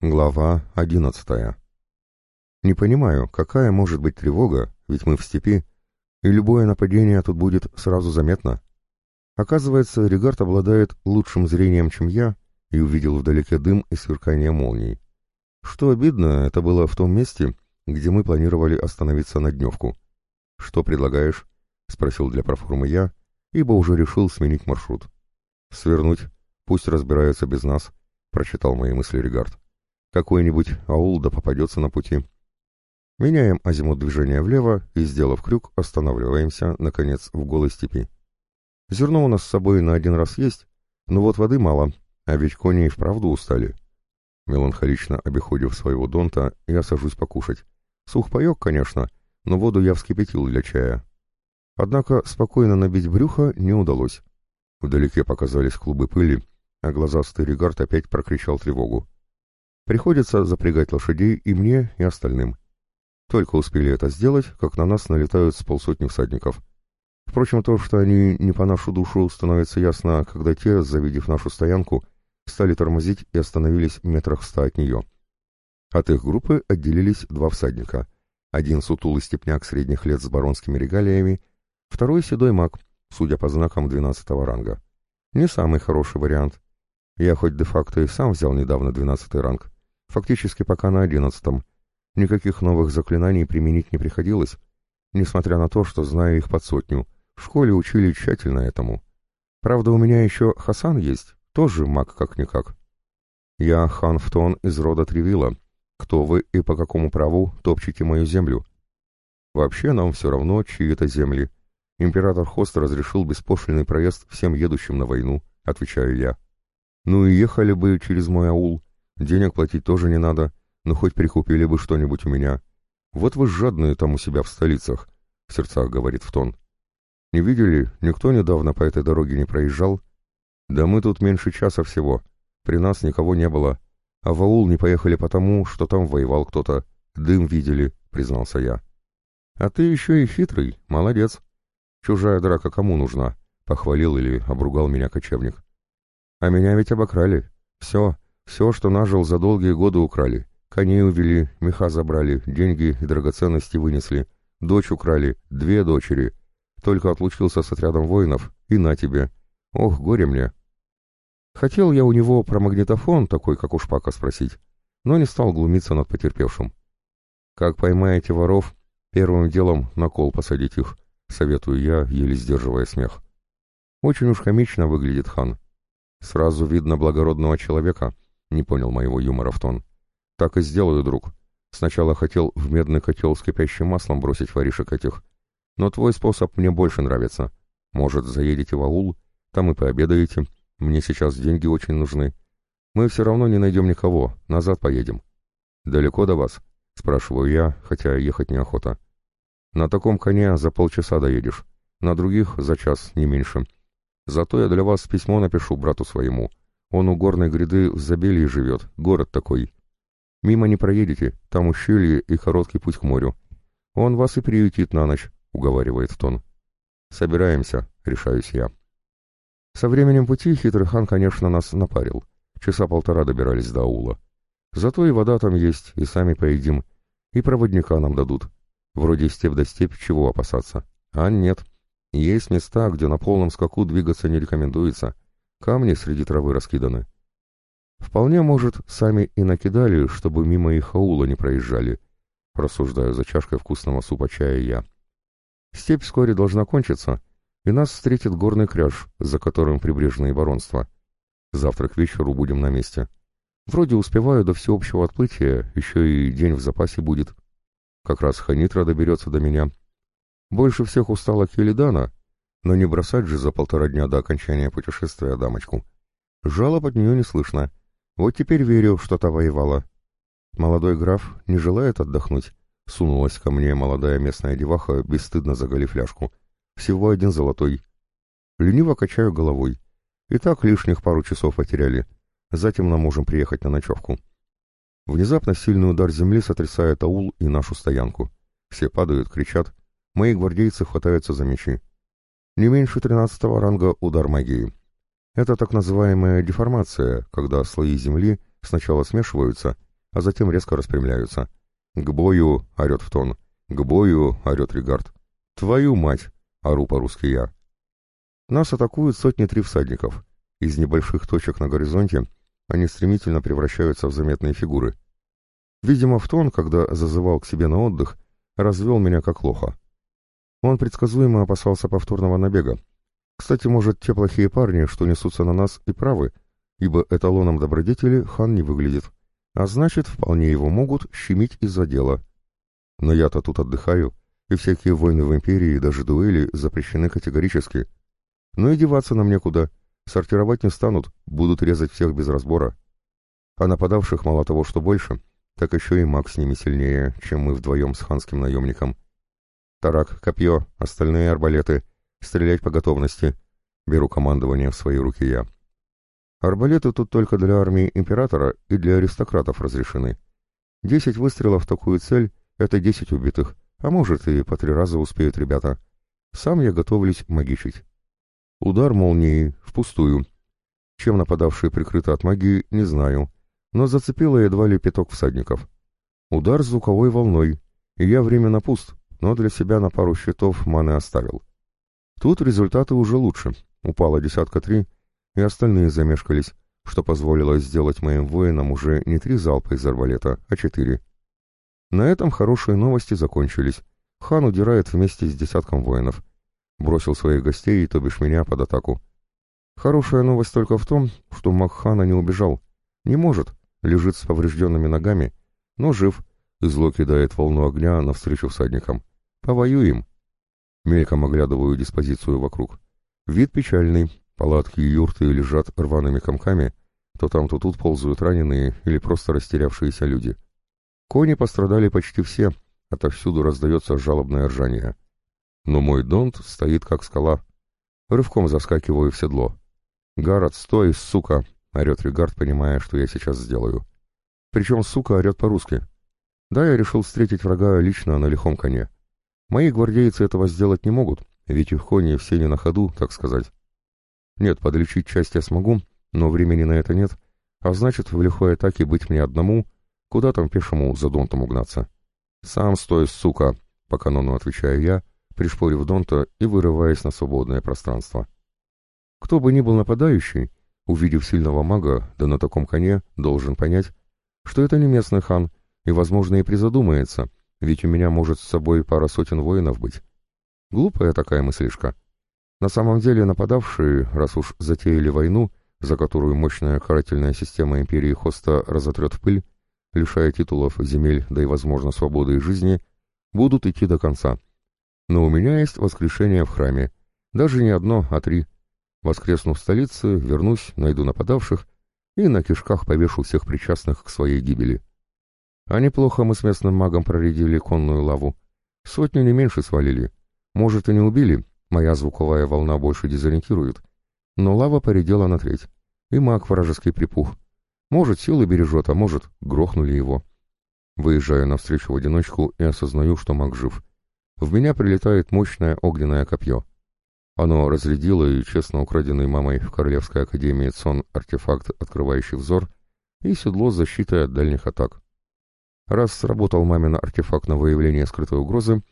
Глава одиннадцатая. Не понимаю, какая может быть тревога, ведь мы в степи, и любое нападение тут будет сразу заметно. Оказывается, Регард обладает лучшим зрением, чем я, и увидел вдалеке дым и сверкание молний. Что обидно, это было в том месте, где мы планировали остановиться на дневку. «Что предлагаешь?» — спросил для проформы я, ибо уже решил сменить маршрут. «Свернуть. Пусть разбираются без нас», — прочитал мои мысли Регард. Какой-нибудь аул да попадется на пути. Меняем азимут движения влево и, сделав крюк, останавливаемся, наконец, в голой степи. Зерно у нас с собой на один раз есть, но вот воды мало, а ведь кони и вправду устали. Меланхолично обиходив своего донта, я сажусь покушать. Сух паек, конечно, но воду я вскипятил для чая. Однако спокойно набить брюхо не удалось. Вдалеке показались клубы пыли, а глазастый Регард опять прокричал тревогу. Приходится запрягать лошадей и мне, и остальным. Только успели это сделать, как на нас налетают с полсотни всадников. Впрочем, то, что они не по нашу душу, становится ясно, когда те, завидев нашу стоянку, стали тормозить и остановились метрах ста от нее. От их группы отделились два всадника. Один сутулый степняк средних лет с баронскими регалиями, второй седой маг, судя по знакам двенадцатого ранга. Не самый хороший вариант. Я хоть де-факто и сам взял недавно двенадцатый ранг, Фактически пока на одиннадцатом. Никаких новых заклинаний применить не приходилось, несмотря на то, что знаю их под сотню. В школе учили тщательно этому. Правда, у меня еще Хасан есть, тоже маг как-никак. Я хан Фтон из рода Тревила. Кто вы и по какому праву топчете мою землю? Вообще нам все равно, чьи это земли. Император Хост разрешил беспошлиный проезд всем едущим на войну, отвечаю я. Ну и ехали бы через мой аул, Денег платить тоже не надо, но хоть прикупили бы что-нибудь у меня. Вот вы жадные там у себя в столицах, — в сердцах говорит в тон. Не видели, никто недавно по этой дороге не проезжал? Да мы тут меньше часа всего, при нас никого не было, а в аул не поехали потому, что там воевал кто-то. Дым видели, признался я. А ты еще и хитрый, молодец. Чужая драка кому нужна? Похвалил или обругал меня кочевник. А меня ведь обокрали. Все, все, что нажил за долгие годы, украли. Коней увели, меха забрали, деньги и драгоценности вынесли. Дочь украли, две дочери. Только отлучился с отрядом воинов, и на тебе. Ох, горе мне. Хотел я у него про магнитофон, такой, как у Шпака, спросить, но не стал глумиться над потерпевшим. Как поймаете воров, первым делом на кол посадить их, советую я, еле сдерживая смех. Очень уж комично выглядит хан. Сразу видно благородного человека — не понял моего юмора в тон. Так и сделаю, друг. Сначала хотел в медный котел с кипящим маслом бросить воришек этих. Но твой способ мне больше нравится. Может, заедете в аул, там и пообедаете. Мне сейчас деньги очень нужны. Мы все равно не найдем никого, назад поедем. Далеко до вас? Спрашиваю я, хотя ехать неохота. На таком коне за полчаса доедешь, на других за час, не меньше. Зато я для вас письмо напишу брату своему. Он у горной гряды в Забелье живет, город такой. Мимо не проедете, там ущелье и короткий путь к морю. Он вас и приютит на ночь, — уговаривает тон. Собираемся, — решаюсь я. Со временем пути хитрый хан, конечно, нас напарил. Часа полтора добирались до аула. Зато и вода там есть, и сами поедим, и проводника нам дадут. Вроде степь да степь, чего опасаться. А нет. Есть места, где на полном скаку двигаться не рекомендуется — Камни среди травы раскиданы. Вполне, может, сами и накидали, чтобы мимо их аула не проезжали, рассуждаю за чашкой вкусного супа чая я. Степь вскоре должна кончиться, и нас встретит горный кряж, за которым прибрежные воронства. Завтра к вечеру будем на месте. Вроде успеваю до всеобщего отплытия, еще и день в запасе будет. Как раз Ханитра доберется до меня. Больше всех устала Келидана, но не бросать же за полтора дня до окончания путешествия дамочку. Жалоб от нее не слышно. Вот теперь верю, что та воевала. Молодой граф не желает отдохнуть. Сунулась ко мне молодая местная деваха, бесстыдно заголив фляжку. Всего один золотой. Лениво качаю головой. И так лишних пару часов потеряли. Затем нам можем приехать на ночевку. Внезапно сильный удар земли сотрясает аул и нашу стоянку. Все падают, кричат. Мои гвардейцы хватаются за мечи не меньше 13 ранга удар магии. Это так называемая деформация, когда слои Земли сначала смешиваются, а затем резко распрямляются. «К бою!» — орет в тон. «К бою!» — орет Ригард. «Твою мать!» — ору по-русски я. Нас атакуют сотни три всадников. Из небольших точек на горизонте они стремительно превращаются в заметные фигуры. Видимо, в тон, когда зазывал к себе на отдых, развел меня как лоха. Он предсказуемо опасался повторного набега. Кстати, может, те плохие парни, что несутся на нас, и правы, ибо эталоном добродетели хан не выглядит. А значит, вполне его могут щемить из-за дела. Но я-то тут отдыхаю, и всякие войны в империи, даже дуэли, запрещены категорически — ну и деваться нам некуда. Сортировать не станут, будут резать всех без разбора. А нападавших мало того, что больше, так еще и маг с ними сильнее, чем мы вдвоем с ханским наемником. Тарак, копье, остальные арбалеты. Стрелять по готовности. Беру командование в свои руки я. Арбалеты тут только для армии императора и для аристократов разрешены. Десять выстрелов в такую цель — это десять убитых, а может и по три раза успеют ребята. Сам я готовлюсь магичить. Удар молнии, впустую. Чем нападавший прикрыто от магии, не знаю, но зацепило едва ли пяток всадников. Удар звуковой волной, и я временно пуст, но для себя на пару щитов маны оставил. Тут результаты уже лучше, упала десятка три, и остальные замешкались, что позволило сделать моим воинам уже не три залпа из арбалета, а четыре. На этом хорошие новости закончились. Хан удирает вместе с десятком воинов бросил своих гостей, то бишь меня, под атаку. Хорошая новость только в том, что Макхана не убежал. Не может, лежит с поврежденными ногами, но жив, и зло кидает волну огня навстречу всадникам. Повоюем. Мельком оглядываю диспозицию вокруг. Вид печальный, палатки и юрты лежат рваными комками, то там, то тут ползают раненые или просто растерявшиеся люди. Кони пострадали почти все, отовсюду раздается жалобное ржание но мой донт стоит как скала. Рывком заскакиваю в седло. «Гаррет, стой, сука!» — орет Ригард, понимая, что я сейчас сделаю. Причем сука орет по-русски. Да, я решил встретить врага лично на лихом коне. Мои гвардейцы этого сделать не могут, ведь их кони все не на ходу, так сказать. Нет, подлечить часть я смогу, но времени на это нет, а значит, в лихой атаке быть мне одному, куда там пешему за донтом угнаться. «Сам стой, сука!» — по канону отвечаю я, пришпорив Донта и вырываясь на свободное пространство. Кто бы ни был нападающий, увидев сильного мага, да на таком коне, должен понять, что это не местный хан, и, возможно, и призадумается, ведь у меня может с собой пара сотен воинов быть. Глупая такая мыслишка. На самом деле нападавшие, раз уж затеяли войну, за которую мощная карательная система империи Хоста разотрет в пыль, лишая титулов, земель, да и, возможно, свободы и жизни, будут идти до конца, но у меня есть воскрешение в храме. Даже не одно, а три. Воскреснув в столице, вернусь, найду нападавших и на кишках повешу всех причастных к своей гибели. А неплохо мы с местным магом проредили конную лаву. Сотню не меньше свалили. Может, и не убили, моя звуковая волна больше дезориентирует. Но лава поредела на треть. И маг вражеский припух. Может, силы бережет, а может, грохнули его. Выезжаю навстречу в одиночку и осознаю, что маг жив в меня прилетает мощное огненное копье. Оно разрядило и честно украденный мамой в Королевской Академии ЦОН артефакт, открывающий взор, и седло с защитой от дальних атак. Раз сработал мамин артефакт на выявление скрытой угрозы,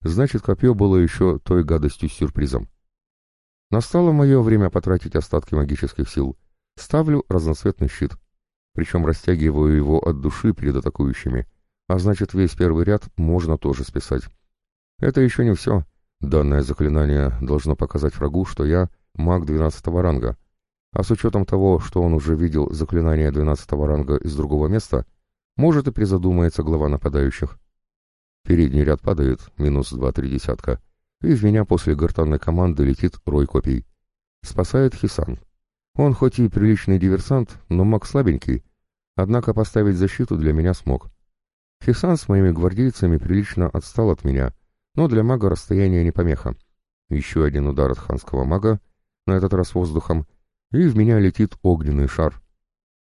значит копье было еще той гадостью-сюрпризом. Настало мое время потратить остатки магических сил. Ставлю разноцветный щит. Причем растягиваю его от души перед атакующими, а значит весь первый ряд можно тоже списать. Это еще не все. Данное заклинание должно показать врагу, что я маг 12 ранга, а с учетом того, что он уже видел заклинание 12 ранга из другого места, может и призадумается глава нападающих. Передний ряд падает, минус два-три десятка, и в меня после гортанной команды летит рой копий. Спасает Хисан. Он хоть и приличный диверсант, но маг слабенький, однако поставить защиту для меня смог. Хисан с моими гвардейцами прилично отстал от меня — но для мага расстояние не помеха. Еще один удар от ханского мага, на этот раз воздухом, и в меня летит огненный шар.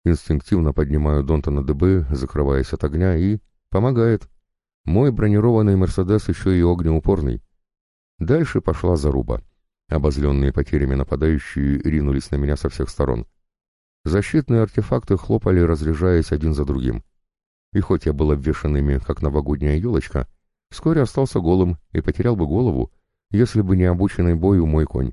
Инстинктивно поднимаю Донта на ДБ, закрываясь от огня, и... помогает. Мой бронированный «Мерседес» еще и огнеупорный. Дальше пошла заруба. Обозленные потерями нападающие ринулись на меня со всех сторон. Защитные артефакты хлопали, разряжаясь один за другим. И хоть я был обвешан ими, как новогодняя елочка, вскоре остался голым и потерял бы голову, если бы не обученный бою мой конь.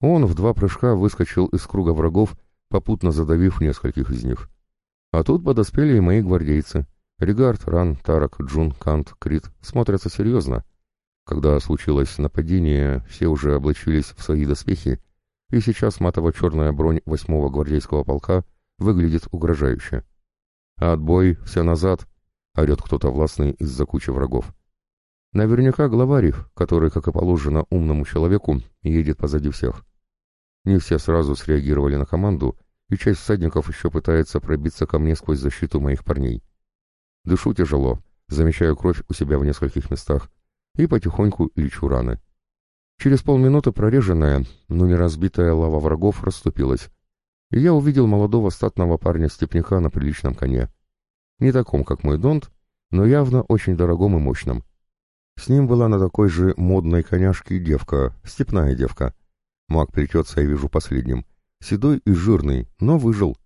Он в два прыжка выскочил из круга врагов, попутно задавив нескольких из них. А тут подоспели и мои гвардейцы. Регард, Ран, Тарак, Джун, Кант, Крит смотрятся серьезно. Когда случилось нападение, все уже облачились в свои доспехи, и сейчас матово-черная бронь восьмого гвардейского полка выглядит угрожающе. «Отбой, все назад!» — орет кто-то властный из-за кучи врагов. Наверняка главарев, который, как и положено умному человеку, едет позади всех. Не все сразу среагировали на команду, и часть всадников еще пытается пробиться ко мне сквозь защиту моих парней. Дышу тяжело, замечаю кровь у себя в нескольких местах и потихоньку лечу раны. Через полминуты прореженная, но не разбитая лава врагов расступилась, и я увидел молодого статного парня-степняка на приличном коне. Не таком, как мой донт, но явно очень дорогом и мощном. С ним была на такой же модной коняшке девка, степная девка. Маг плетется, я вижу последним. Седой и жирный, но выжил.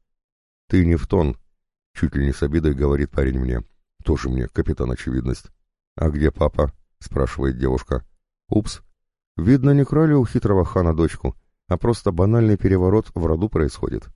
«Ты не в тон», — чуть ли не с обидой говорит парень мне. Тоже мне, капитан очевидность. «А где папа?» — спрашивает девушка. «Упс. Видно, не крали у хитрого хана дочку, а просто банальный переворот в роду происходит.